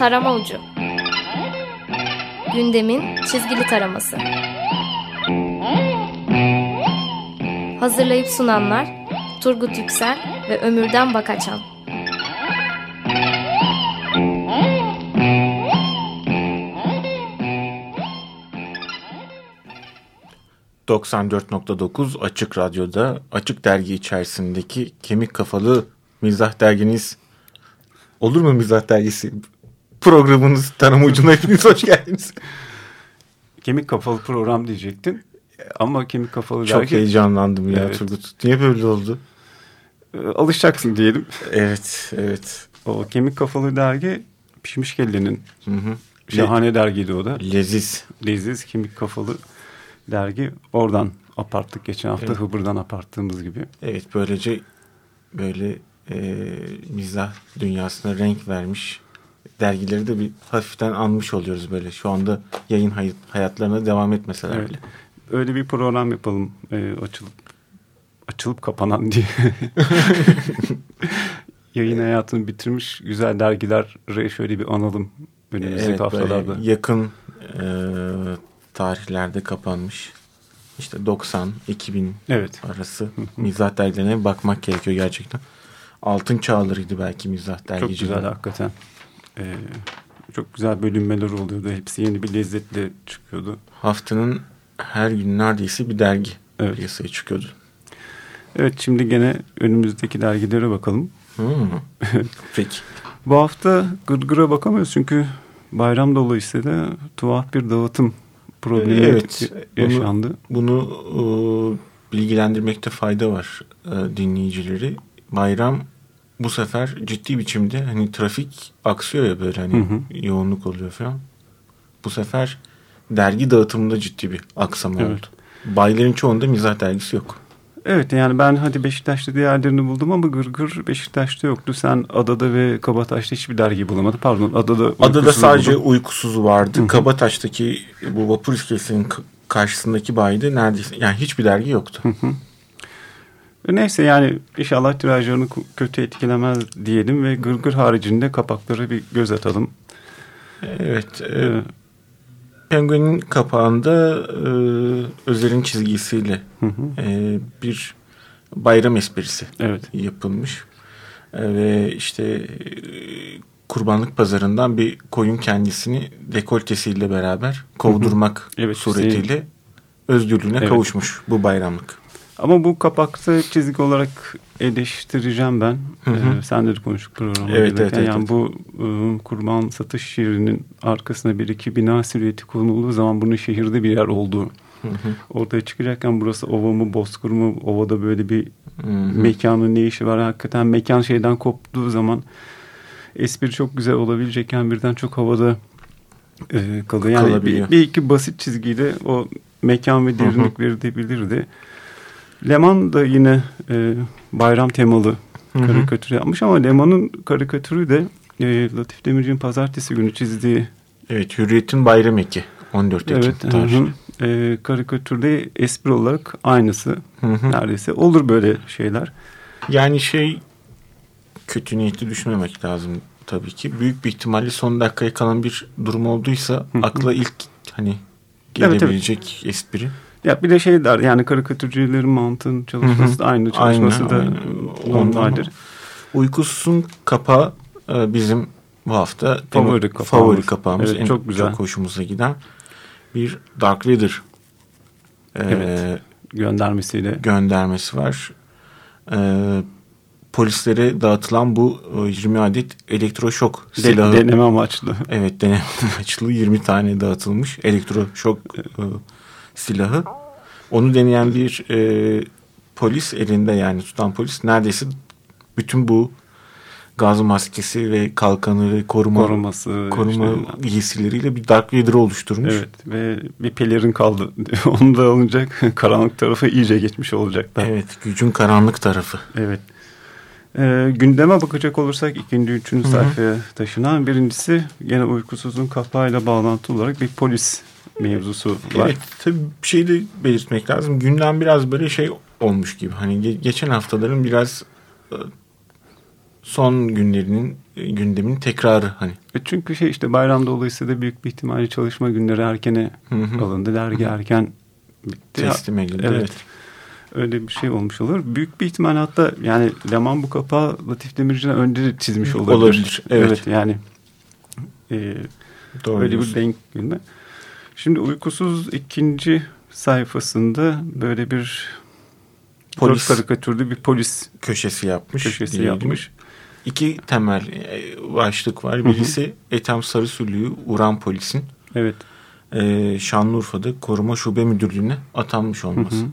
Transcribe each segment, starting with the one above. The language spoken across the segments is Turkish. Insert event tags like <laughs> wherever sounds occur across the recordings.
Tarama Ucu. Gündemin çizgili taraması. Hazırlayıp sunanlar Turgut Yüksel ve Ömürden Bakaçan 94.9 Açık Radyo'da Açık Dergi içerisindeki Kemik Kafalı Mizah Derginiz. Olur mu Mizah Dergisi programınız tanım <laughs> ucuna hepiniz hoş geldiniz. Kemik Kafalı program diyecektin ama Kemik Kafalı Çok dergi... heyecanlandım ya Evet. Turgut. Niye böyle oldu? Ee, Alışacaksın diyelim. Evet, evet. O Kemik Kafalı dergi Pişmiş Kelle'nin Hı hı. şahane dergiydi o da. Leziz. Leziz Kemik Kafalı dergi. Oradan aparttık geçen hafta Evet. Hıbır'dan aparttığımız gibi. Evet, böylece böyle e, mizah dünyasına renk vermiş dergileri de bir hafiften anmış oluyoruz böyle. Şu anda yayın hay- hayatlarına devam etmeseler Evet. bile. Öyle bir program yapalım e, açılıp açılıp kapanan diye. <laughs> Yayın hayatını bitirmiş güzel dergileri şöyle bir analım önümüzdeki Evet, haftalarda. yakın e, tarihlerde kapanmış. İşte 90 2000 Evet. arası mizah dergilerine bakmak gerekiyor gerçekten. Altın çağlarıydı belki mizah Çok dergiciliği. güzel hakikaten. Ee, çok güzel bölünmeler oluyordu. Hepsi yeni bir lezzetle çıkıyordu. Haftanın her gün neredeyse bir dergi Evet. piyasaya çıkıyordu. Evet şimdi gene önümüzdeki dergilere bakalım. Hmm. <laughs> Peki. Bu hafta gırgıra bakamıyoruz çünkü bayram dolayısıyla tuhaf bir dağıtım problemi Evet, yaşandı. Bunu e, bilgilendirmekte fayda var e, dinleyicileri. Bayram bu sefer ciddi biçimde hani trafik aksıyor ya böyle hani Hı hı. yoğunluk oluyor falan. Bu sefer dergi dağıtımında ciddi bir aksama Evet. oldu. Bayların çoğunda mizah dergisi yok. Evet yani ben hadi Beşiktaş'ta diğerlerini buldum ama gırgır Beşiktaş'ta yoktu. Sen Adada ve Kabataş'ta hiçbir dergi bulamadın. Pardon Adada Adada sadece buldum. uykusuz vardı. Kabataş'taki bu vapur iskelesinin karşısındaki bayda neredeyse yani hiçbir dergi yoktu. Neyse yani inşallah tirajlarını kötü etkilemez diyelim ve gırgır haricinde kapaklara bir göz atalım. Evet. e, Ee, Penguin'in kapağında e, Özel'in çizgisiyle hı hı. e, bir bayram esprisi evet. yapılmış. E, ve işte e, kurbanlık pazarından bir koyun kendisini dekoltesiyle beraber kovdurmak Evet, suretiyle özgürlüğüne Evet. kavuşmuş bu bayramlık. Ama bu kapakta çizgi olarak eleştireceğim ben. Hı hı. Ee, sen de konuştuk programda. Evet, evet, evet, Yani evet. bu e, kurban satış şiirinin arkasına bir iki bina silüeti konulduğu zaman bunun şehirde bir yer olduğu Hı hı. ortaya çıkacakken burası ova mı bozkır mı ovada böyle bir Hı hı. mekanın ne işi var hakikaten mekan şeyden koptuğu zaman espri çok güzel olabilecekken birden çok havada e, kalıyor. Yani bir, bir iki basit çizgiyle o mekan ve derinlik verilebilirdi. Leman da yine e, bayram temalı karikatür yapmış ama Leman'ın karikatürü de e, Latif Demirci'nin pazartesi günü çizdiği Evet Hürriyet'in bayram eki 14 Ekim evet, hı, e, karikatürde espri olarak aynısı Hı hı. neredeyse. Olur böyle şeyler. Yani şey kötü niyetli düşünmemek lazım tabii ki. Büyük bir ihtimalle son dakikaya kalan bir durum olduysa akla ilk hani Evet, gelebilecek espri. Ya bir de şey der yani karikatürcülerin mantığın çalışması da aynı çalışması Aynen, da normaldir. Uykusuzun kapağı e, bizim bu hafta Favori kapağımız. favori kapağımız. Evet, En çok güzel. Çok hoşumuza giden bir Dark Reader e, Evet. Göndermesiyle. göndermesi var. E, polislere dağıtılan bu e, 20 adet elektroşok De- silahı. deneme amaçlı. Evet deneme <laughs> amaçlı 20 tane dağıtılmış elektroşok e, silahı. Onu deneyen bir e, polis elinde yani tutan polis neredeyse bütün bu gaz maskesi ve kalkanı ve koruma Koruması. koruma işte. giysileriyle bir Dark Vader oluşturmuş. Evet ve bir pelerin kaldı. <laughs> Onu da alınacak. <laughs> Karanlık tarafı iyice geçmiş olacaklar. Evet, gücün karanlık tarafı. Evet. Ee, gündeme bakacak olursak ikinci, üçüncü Hı hı. sayfaya taşınan birincisi gene uykusuzun kapağıyla bağlantılı olarak bir polis mevzusu var. Evet, tabii bir şey de belirtmek lazım. Gündem biraz böyle şey olmuş gibi. Hani ge- geçen haftaların biraz e, son günlerinin e, gündemin tekrarı hani. E çünkü şey işte bayram dolayısıyla büyük bir ihtimalle çalışma günleri erkene Hı hı. alındı. Dergi erken bitti. Teslim edildi. Evet. Evet. Öyle bir şey olmuş olur. Büyük bir ihtimal hatta yani Leman bu kapağı Latif Demirci'den önce çizmiş olabilir. Olabilir, evet. yani e, Doğru öyle bir diyorsun. denk günde. Şimdi uykusuz ikinci sayfasında böyle bir Polis. karikatürlü bir polis köşesi yapmış. köşesi diyelim. yapmış. İki temel e, başlık var. Birisi Ethem Sarısülü'yü Uran Polis'in Evet. e, Şanlıurfa'da koruma şube müdürlüğüne atanmış olması. Hı hı.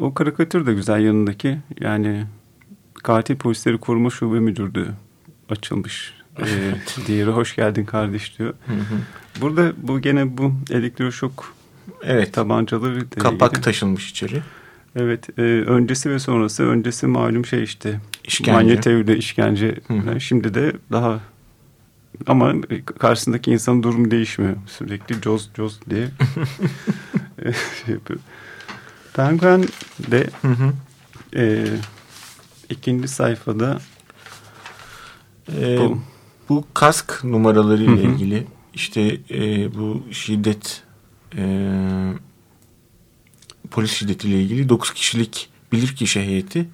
O karikatür de güzel yanındaki. Yani katil polisleri koruma şube müdürlüğü açılmış. Ee, diğeri hoş geldin kardeş diyor. Hı hı. Burada bu gene bu elektroşok Evet. tabancaları Kapak ilgili. taşınmış içeri. Evet. e, öncesi ve sonrası. Öncesi malum şey işte. İşkence. Manyetevle işkence. Hı. Şimdi de daha ama karşısındaki insanın durumu değişmiyor. Sürekli coz coz diye <laughs> şey yapıyor. Penguen de Hı hı. e, ikinci sayfada E, Bu- bu. kask numaralarıyla Hı hı. ilgili işte e, bu şiddet e, polis şiddetiyle ilgili 9 kişilik bilirkişi heyeti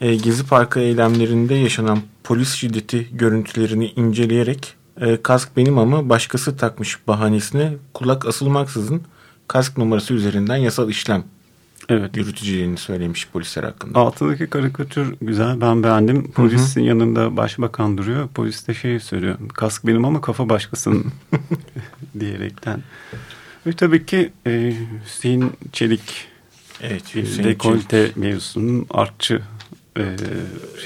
e, Gezi Parkı eylemlerinde yaşanan polis şiddeti görüntülerini inceleyerek e, kask benim ama başkası takmış bahanesine kulak asılmaksızın kask numarası üzerinden yasal işlem evet yürüteceğini söylemiş polisler hakkında. altındaki karikatür güzel ben beğendim. Polisin yanında başbakan duruyor. Polis de şey söylüyor. Kask benim ama kafa başkasının <laughs> diyerekten. Ve tabii ki e, Hüseyin Çelik Evet, bir Hüseyin Çelik. dekolte mevzusunun artçı e,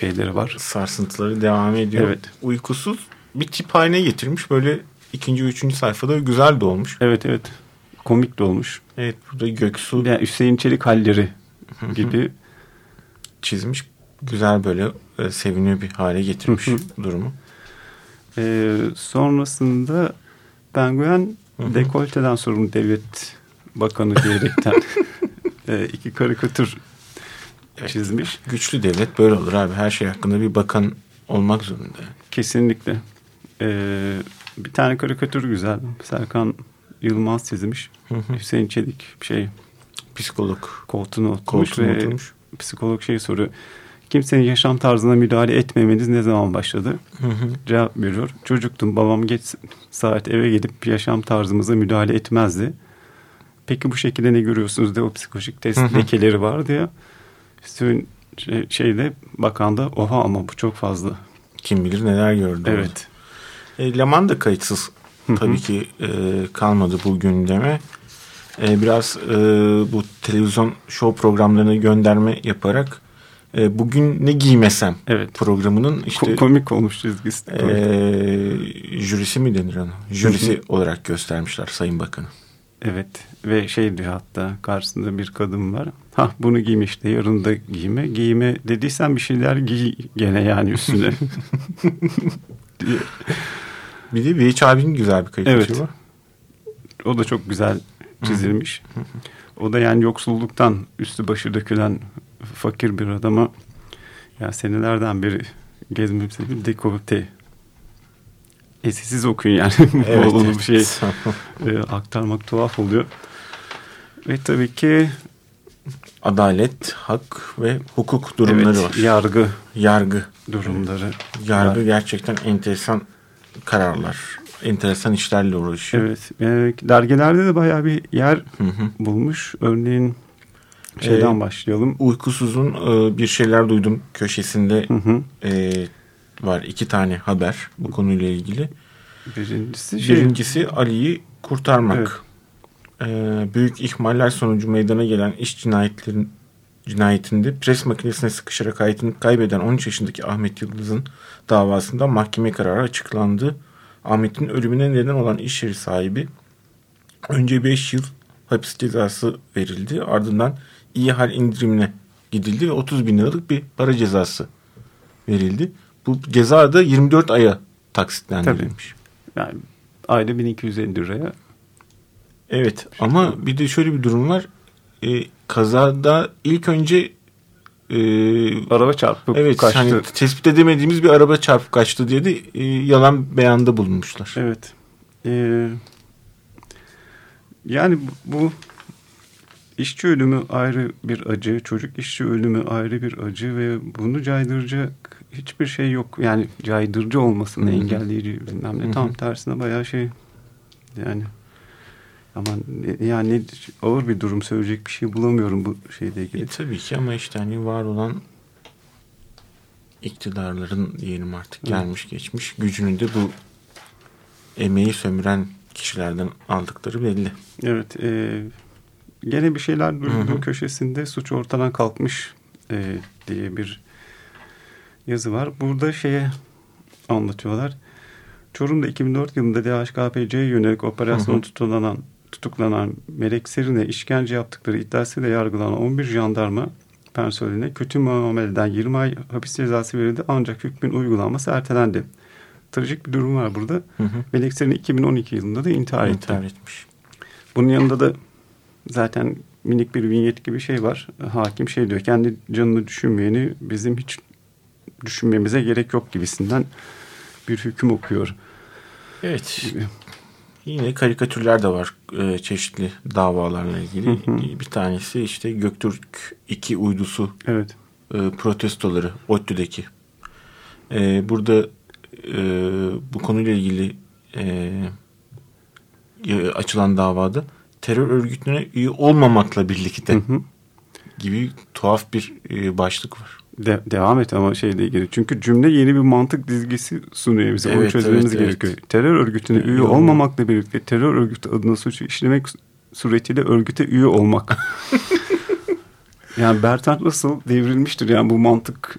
şeyleri var. sarsıntıları devam ediyor. Evet. Uykusuz bir tip haline getirmiş. Böyle ikinci, üçüncü sayfada güzel de olmuş. Evet evet komik de olmuş. Evet burada Göksu Yani Hüseyin Çelik halleri gibi. çizmiş. Güzel böyle e, seviniyor bir hale getirmiş durumu. Ee, sonrasında Penguen dekolteden sorumlu devlet bakanı diyerekten <laughs> e, iki karikatür Evet. çizmiş. Güçlü devlet böyle olur abi. Her şey hakkında bir bakan olmak zorunda. Kesinlikle. Ee, bir tane karikatür güzel. Serkan Yılmaz çizmiş. Hı hı. Hüseyin Çelik şey Psikolog koltuğuna oturmuş koltuğuna ve oturmuş. psikolog şey soruyor. Kimsenin yaşam tarzına müdahale etmemeniz ne zaman başladı? Hı hı. Cevap veriyor. Çocuktum babam geç saat eve gidip yaşam tarzımıza müdahale etmezdi. Peki bu şekilde ne görüyorsunuz de o psikolojik test Hı hı. lekeleri var diye. Üstün şey, şeyde bakan da oha ama bu çok fazla. Kim bilir neler gördü. orada. Evet. E, Leman da kayıtsız. Tabii ki e, kalmadı bu gündeme. E, biraz e, bu televizyon show programlarına gönderme yaparak e, bugün ne giymesem Evet. programının Ko- işte komik olmuş çizgisi. e, jürisi mi denir ona? Jürisi Hı hı. olarak göstermişler Sayın Bakanı. Evet ve şey diyor hatta karşısında bir kadın var. Ha bunu giymiş de yarın da giyme. Giyme dediysen bir şeyler giy gene yani üstüne. <laughs> diye. Bir de Behiç abinin güzel bir karikatürü Evet. var. O da çok güzel çizilmiş. O da yani yoksulluktan üstü başı dökülen fakir bir adama ya senelerden beri gezmem sebebi dekolte. E siz okuyun yani. <laughs> Evet. Bol bol bir şey <laughs> e, aktarmak tuhaf oluyor. Ve tabii ki Adalet, hak ve hukuk durumları evet, var. yargı Yargı. durumları. Yargı var. gerçekten enteresan kararlar. Enteresan işlerle uğraşıyor. Evet. E, dergilerde de bayağı bir yer Hı hı. bulmuş. Örneğin şeyden Ee, başlayalım. Uykusuzun e, bir şeyler duydum köşesinde Hı hı. e, var iki tane haber bu konuyla ilgili. Birincisi şey, Birincisi Ali'yi kurtarmak. E, büyük ihmaller sonucu meydana gelen iş cinayetlerin cinayetinde pres makinesine sıkışarak hayatını kaybeden 13 yaşındaki Ahmet Yıldız'ın davasında mahkeme kararı açıklandı. Ahmet'in ölümüne neden olan iş yeri sahibi önce 5 yıl hapis cezası verildi. Ardından iyi hal indirimine gidildi ve 30 bin liralık bir para cezası verildi. Bu ceza da 24 aya taksitlendirilmiş. yani ayda 1250 liraya Evet ama bir de şöyle bir durum var. Ee, kazada ilk önce e, Araba çarpıp evet, kaçtı. Hani tespit edemediğimiz bir araba çarpıp kaçtı diye de e, yalan beyanda bulunmuşlar. Evet. Ee, yani bu, işçi ölümü ayrı bir acı, çocuk işçi ölümü ayrı bir acı ve bunu caydıracak hiçbir şey yok. Yani caydırıcı olmasını Hı hı. engelleyici bilmem ne. Hı. Tam tersine bayağı şey yani ama yani ağır bir durum söyleyecek bir şey bulamıyorum bu şeyle ilgili. E, tabii ki ama işte hani var olan iktidarların diyelim artık gelmiş geçmiş gücünü de bu emeği sömüren kişilerden aldıkları belli. Evet. E, gene bir şeyler duydum köşesinde suç ortadan kalkmış e, diye bir yazı var. Burada şeye anlatıyorlar. Çorum'da 2004 yılında DHKPC'ye yönelik operasyona Hı hı. Tutuklanan, Melek Serin'e işkence yaptıkları iddiasıyla yargılanan 11 jandarma personeline kötü muameleden 20 ay hapis cezası verildi ancak hükmün uygulanması ertelendi. Trajik bir durum var burada. Hı hı. Melek Serin 2012 yılında da intihar etti. İntihar etmiş. Bunun yanında da zaten minik bir vinyet gibi şey var. Hakim şey diyor kendi canını düşünmeyeni bizim hiç düşünmemize gerek yok gibisinden bir hüküm okuyor. Evet. Yine karikatürler de var e, çeşitli davalarla ilgili. Hı hı. Bir tanesi işte Göktürk 2 uydusu Evet. e, protestoları ODTÜ'deki. E, burada e, bu konuyla ilgili e, açılan davada terör örgütüne üye olmamakla birlikte Hı hı. gibi tuhaf bir e, başlık var. De- devam et ama şeyle ilgili. Çünkü cümle yeni bir mantık dizgisi sunuyor bize. Onu Evet, çözmemiz evet, gerekiyor. evet. Terör örgütüne üye olmak. olmamakla birlikte terör örgütü adına suçu işlemek suretiyle örgüte üye olmak. <laughs> yani Bertrand Russell devrilmiştir yani bu mantık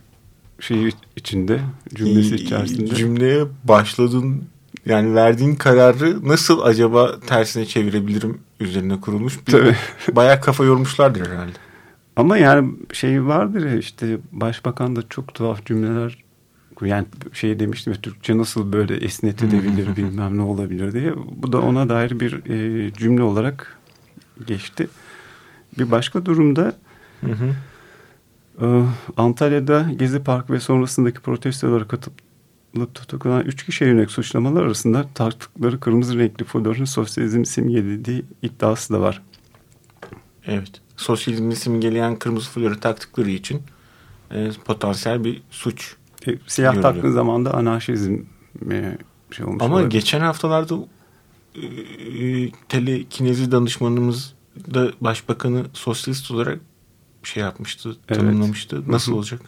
şeyi içinde cümlesi içerisinde. Cümleye başladın yani verdiğin kararı nasıl acaba tersine çevirebilirim üzerine kurulmuş bir Tabii. bayağı kafa yormuşlardır herhalde. Ama yani şey vardır ya işte başbakan da çok tuhaf cümleler yani şey demiştim ya Türkçe nasıl böyle esnetilebilir <laughs> bilmem ne olabilir diye. Bu da ona dair bir e, cümle olarak geçti. Bir başka durumda Hı hı. e, Antalya'da Gezi Park ve sonrasındaki protestolara katılıp tutuklanan üç kişiye yönelik suçlamalar arasında taktıkları kırmızı renkli fotoğrafın sosyalizm simgelediği iddiası da var. Evet. Sosyalizmi simgeleyen kırmızı flörü taktıkları için e, potansiyel bir suç. E, siyah Görülüyor. taktığın zaman da anarşizm e, şey olmuş Ama olabilir. geçen haftalarda e, telekinezi danışmanımız da başbakanı sosyalist olarak şey yapmıştı, Evet. tanımlamıştı. Nasıl olacak?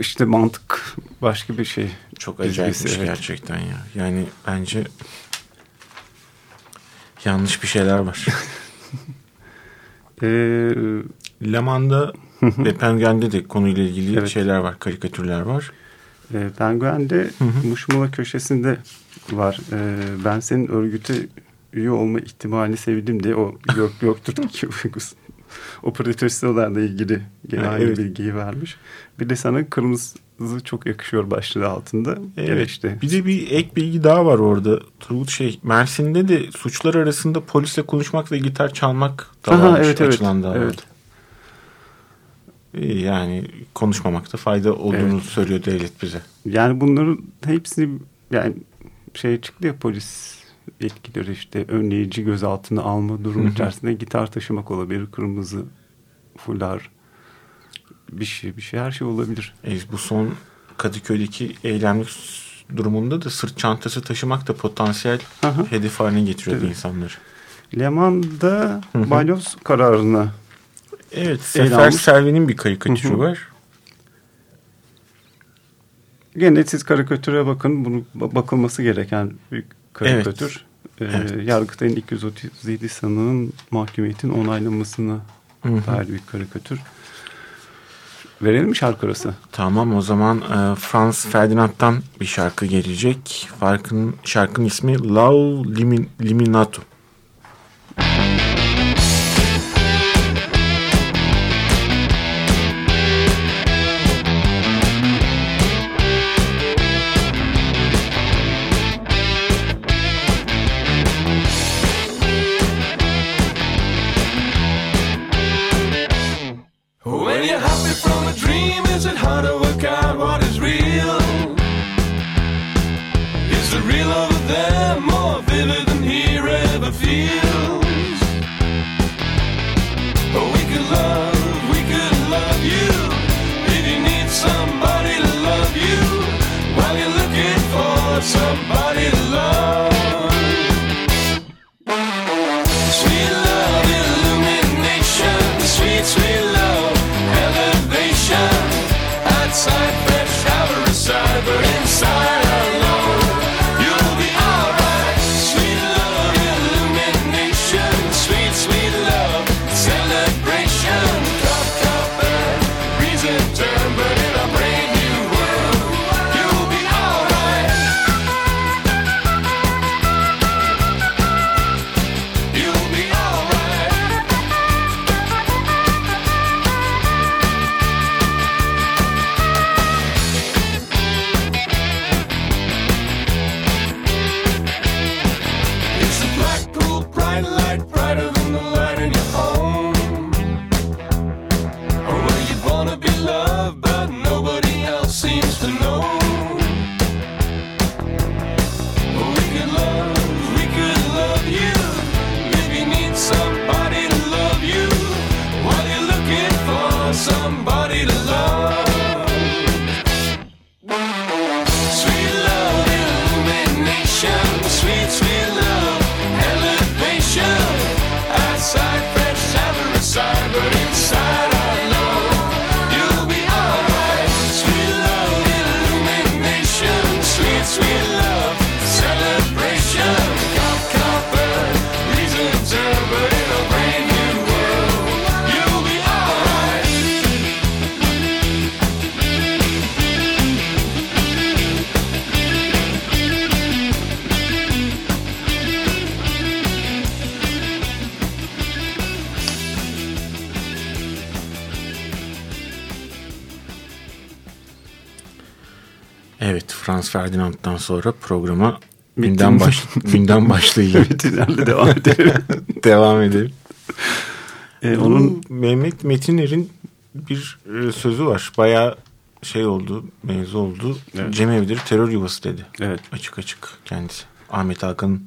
İşte mantık başka bir şey. Çok acayipmiş evet. gerçekten ya. Yani bence yanlış bir şeyler var. <laughs> Ee, Laman'da ve Penguen'de de konuyla ilgili Evet. şeyler var, karikatürler var. e, Penguen'de Hı hı. Muşmula köşesinde var. Ee, ben senin örgüte üye olma ihtimalini sevdim diye o Gök Göktürk o protestolarla ilgili gene Ha, aynı evet. bilgiyi vermiş. Bir de sana kırmızı çok yakışıyor başlığı altında. Gene Evet. işte. Bir de bir ek bilgi daha var orada. Turgut şey Mersin'de de suçlar arasında polisle konuşmak ve gitar çalmak da Aha, varmış evet, evet. açılan. Evet. Ee, Yani konuşmamakta fayda olduğunu Evet. söylüyor devlet bize. Yani bunların hepsini yani şey çıktı ya polis etkileri işte önleyici gözaltına alma durumu içerisinde gitar taşımak olabilir, kırmızı fular bir şey bir şey her şey olabilir. E, bu son Kadıköy'deki eylemlik durumunda da sırt çantası taşımak da potansiyel Aha. hedef haline getiriyordu Evet. insanları. Leman'da balyoz kararına Evet, Sefer. Selvi'nin bir karikatürü Hı hı. var. gene siz karikatüre bakın bunu ba- bakılması gereken bir karikatür. Ee, Evet. Yargıtay'ın 237 sanığın mahkumiyetin onaylamasına Hı hı. dair bir karikatür. Verelim mi şarkı arası? Tamam o zaman e, Franz Ferdinand'dan bir şarkı gelecek. Farkın, şarkının ismi Love Limin, Liminato. nightlight. Franz Ferdinand'dan sonra programa günden, baş, <laughs> günden başlayacak. Metinlerle devam edelim. <laughs> Devam edelim. Ee, Onun Mehmet Metiner'in bir e, sözü var. Bayağı şey oldu, mevzu oldu. Evet. Cemevileri terör yuvası dedi. evet. Açık açık kendisi. Ahmet Hakan'ın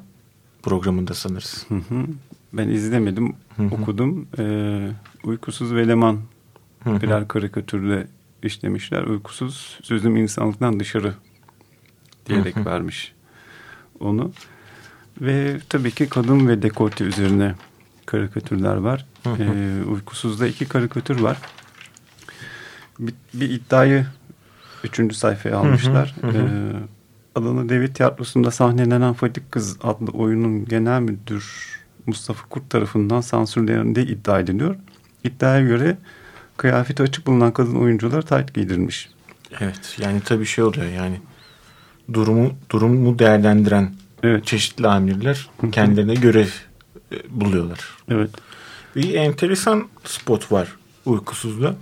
programında sanırız. Hı hı. Ben izlemedim, okudum. Ee, Uykusuz ve Leman Hı hı. birer karikatürde işlemişler. Uykusuz sözüm insanlıktan dışarı diyerek Hı hı. vermiş onu. Ve tabii ki kadın ve dekolte üzerine karikatürler var. Hı hı. Ee, Uykusuz'da iki karikatür var. Bir, bir iddiayı üçüncü sayfaya almışlar. hı hı. Ee, Adana Devlet Tiyatrosu'nda sahnelenen Fadik Kız adlı oyunun genel müdür Mustafa Kurt tarafından sansürlendiği iddia ediliyor. İddiaya göre kıyafeti açık bulunan kadın oyuncular tayt giydirilmiş. Evet yani tabii şey oluyor yani durumu durumu değerlendiren Evet. çeşitli amirler kendilerine görev e, buluyorlar. Evet. Bir enteresan spot var uykusuzda.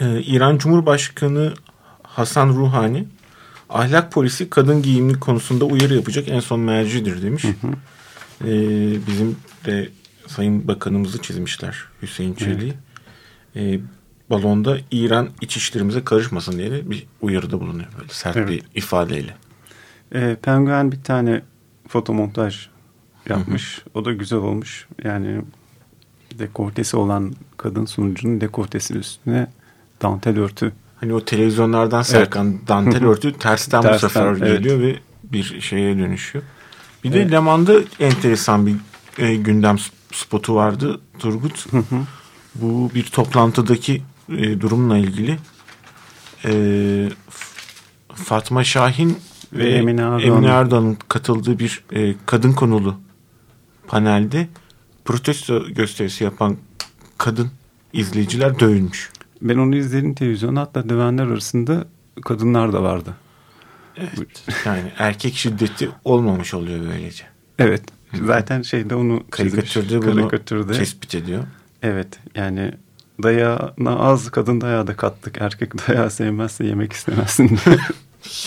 Ee, İran Cumhurbaşkanı Hasan Ruhani ahlak polisi kadın giyimli konusunda uyarı yapacak en son mercidir demiş. Ee, bizim de Sayın Bakanımızı çizmişler Hüseyin Çelik'i. Ee, balonda İran iç işlerimize karışmasın diye de bir uyarıda bulunuyor böyle sert Evet. bir ifadeyle. Ee, Penguen bir tane fotomontaj yapmış. O da güzel olmuş. Yani dekoltesi olan kadın sunucunun dekoltesinin üstüne dantel örtü. Hani o televizyonlardan serkan dantel örtü tersten, bu Tersten, sefer evet. geliyor ve bir şeye dönüşüyor. Bir de Evet. Leman'da enteresan bir e, gündem spotu vardı Turgut. Bu bir toplantıdaki e, durumla ilgili e, Fatma Şahin Ve Emine Erdoğan. Emine Erdoğan'ın katıldığı bir e, kadın konulu panelde protesto gösterisi yapan kadın izleyiciler dövülmüş. Ben onu izledim televizyonda. Hatta dövenler arasında kadınlar da vardı. Evet. Yani erkek şiddeti olmamış oluyor böylece. Evet. Zaten şeyde onu. Karikatürde bunu tespit ediyor. Evet. Yani dayağına az kadın dayağı da kattık. Erkek dayağı sevmezse yemek istemezsin. <laughs>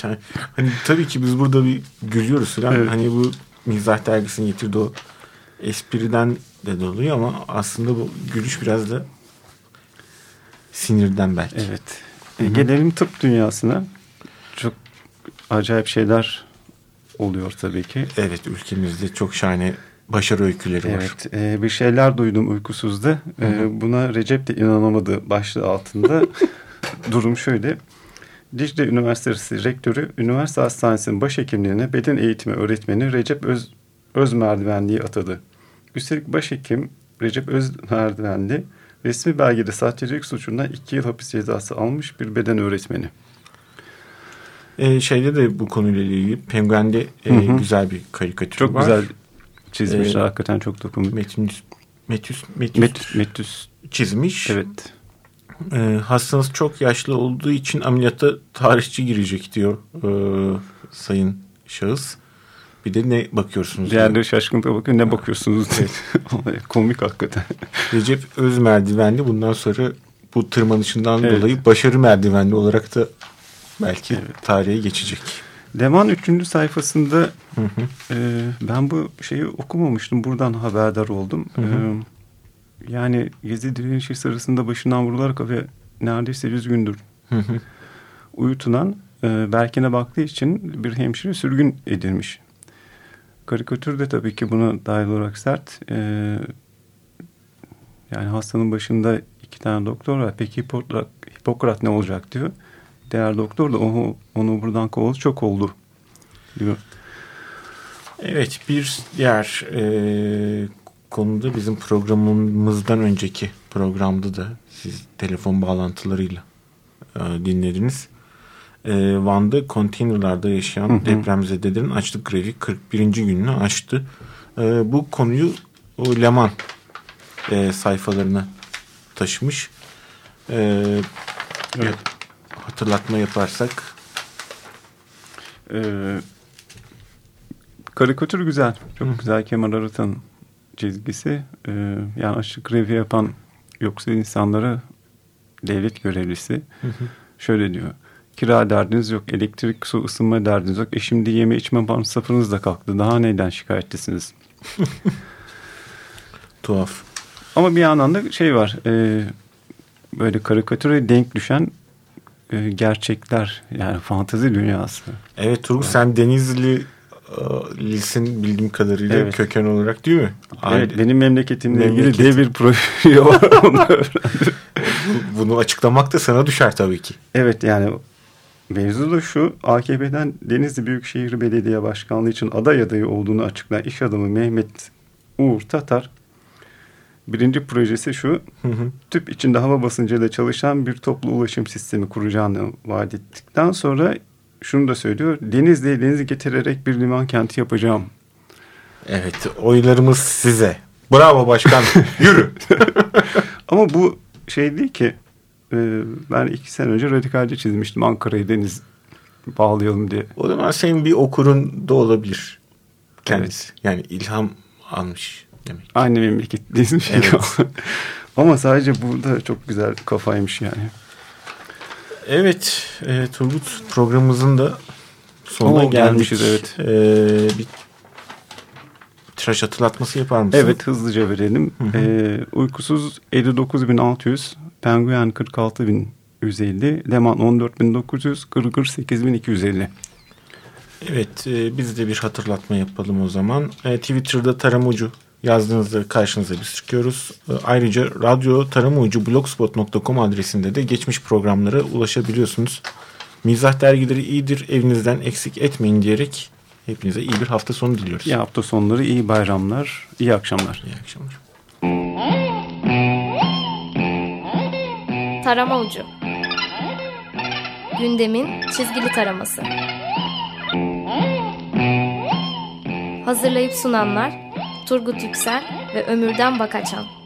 Yani, hani tabii ki biz burada bir gülüyoruz falan. Evet. Hani bu Mizah dergisinin getirdiği o espriden de doluyor ama aslında bu gülüş biraz da sinirden belki. evet. E, gelelim tıp dünyasına. Çok acayip şeyler oluyor tabii ki. Evet ülkemizde çok şahane başarı öyküleri var. Evet, e, bir şeyler duydum uykusuzda. E, buna Recep de inanamadı başlığı altında. <laughs> Durum şöyle. Dicle Üniversitesi Rektörü, üniversite hastanesinin başhekimliğine beden eğitimi öğretmeni Recep Öz, Özmerdivenli'yi atadı. Üstelik başhekim Recep Özmerdivenli resmi belgede sahtecilik suçundan iki yıl hapis cezası almış bir beden öğretmeni. E, şeyde de bu konuyla ilgili Penguen'de e, Hı hı. güzel bir karikatür Çok var. güzel çizmişler. Ee, hakikaten çok dokunmuş. Metüs, Metüs, Metüs Met, Metüs. çizmiş. Evet. E, hastanız çok yaşlı olduğu için ameliyata tarihçi girecek diyor e, sayın şahıs. Bir de ne bakıyorsunuz? Diğerleri şaşkınlıkla bakıyor. Ne bakıyorsunuz diye. Vallahi <laughs> Komik hakikaten. Recep Öz merdivenli bundan sonra bu tırmanışından Evet. dolayı başarı merdivenli olarak da belki tarihe geçecek. Leman 3. sayfasında Hı hı. e, ben bu şeyi okumamıştım. Buradan haberdar oldum. Hı hı. E, yani Gezi direnişi sırasında başından vurularak ve neredeyse 100 gündür Hı hı. uyutulan e, Berkin'e baktığı için bir hemşire sürgün edilmiş. Karikatür de tabii ki buna dahil olarak sert. E, yani hastanın başında iki tane doktor var. Peki Hipokrat, Hipokrat ne olacak diyor. Diğer doktor da onu, onu buradan kovaladı çok oldu diyor. Evet bir diğer e, konuda bizim programımızdan önceki programda da siz telefon bağlantılarıyla e, dinlediniz. E, Van'da konteynerlarda yaşayan Hı hı. depremzedelerin açlık grevi 41. gününü aştı. E, bu konuyu o Leman e, sayfalarına taşımış. E, Evet. Hatırlatma yaparsak Ee, karikatür güzel. Çok Hı. güzel Kemal Arıt'ın çizgisi. Ee, yani açlık grevi yapan yoksul insanlara devlet görevlisi şöyle diyor. Kira derdiniz yok, elektrik, su, ısınma derdiniz yok. E şimdi yeme içme masrafınız da kalktı. Daha neyden şikayetlisiniz? <laughs> tuhaf. Ama bir yandan da şey var. e, böyle karikatüre denk düşen e, gerçekler. Yani fantezi dünyası. Evet Turgut sen Denizli e, lisin bildiğim kadarıyla Evet. köken olarak değil mi? Evet, Aile- benim memleketimle ilgili Memleket. dev bir proje <laughs> var. Bunu açıklamak da sana düşer tabii ki. evet yani mevzu da şu. AKP'den Denizli Büyükşehir Belediye Başkanlığı için aday adayı olduğunu açıklayan iş adamı Mehmet Uğur Tatar birinci projesi şu. Hı hı. Tüp içinde hava basıncıyla çalışan bir toplu ulaşım sistemi kuracağını vaat ettikten sonra şunu da söylüyor. Denizli'ye denizi getirerek bir liman kenti yapacağım. Evet oylarımız size. Bravo başkan. <laughs> Yürü. <laughs> Ama bu şey değil ki e, ben iki sene önce radikalce çizmiştim Ankara'yı deniz bağlayalım diye. o zaman senin bir okurun da olabilir. Kendisi. Yani ilham almış demek. Aynı memleketliyiz bir şey Evet. <laughs> Ama sadece burada çok güzel kafaymış yani. Evet e, Turgut programımızın da sonuna Oo, gelmişiz, evet. E, bir tıraş hatırlatması yapar mısın? Evet hızlıca verelim. Hı hı. E, uykusuz 59.600, Penguen 46.150, Leman 14.900, Gırgır 8.250. Evet e, biz de bir hatırlatma yapalım o zaman. E, Twitter'da taramucu yazdığınızda karşınıza biz çıkıyoruz. E, ayrıca radyo taramucu blogspot.com adresinde de geçmiş programlara ulaşabiliyorsunuz. Mizah dergileri iyidir evinizden eksik etmeyin diyerek hepinize iyi bir hafta sonu diliyoruz. İyi hafta sonları, iyi bayramlar, iyi akşamlar. İyi akşamlar. Tarama Ucu Gündemin çizgili taraması Hazırlayıp sunanlar Turgut Yüksel ve Ömürden Bakaçan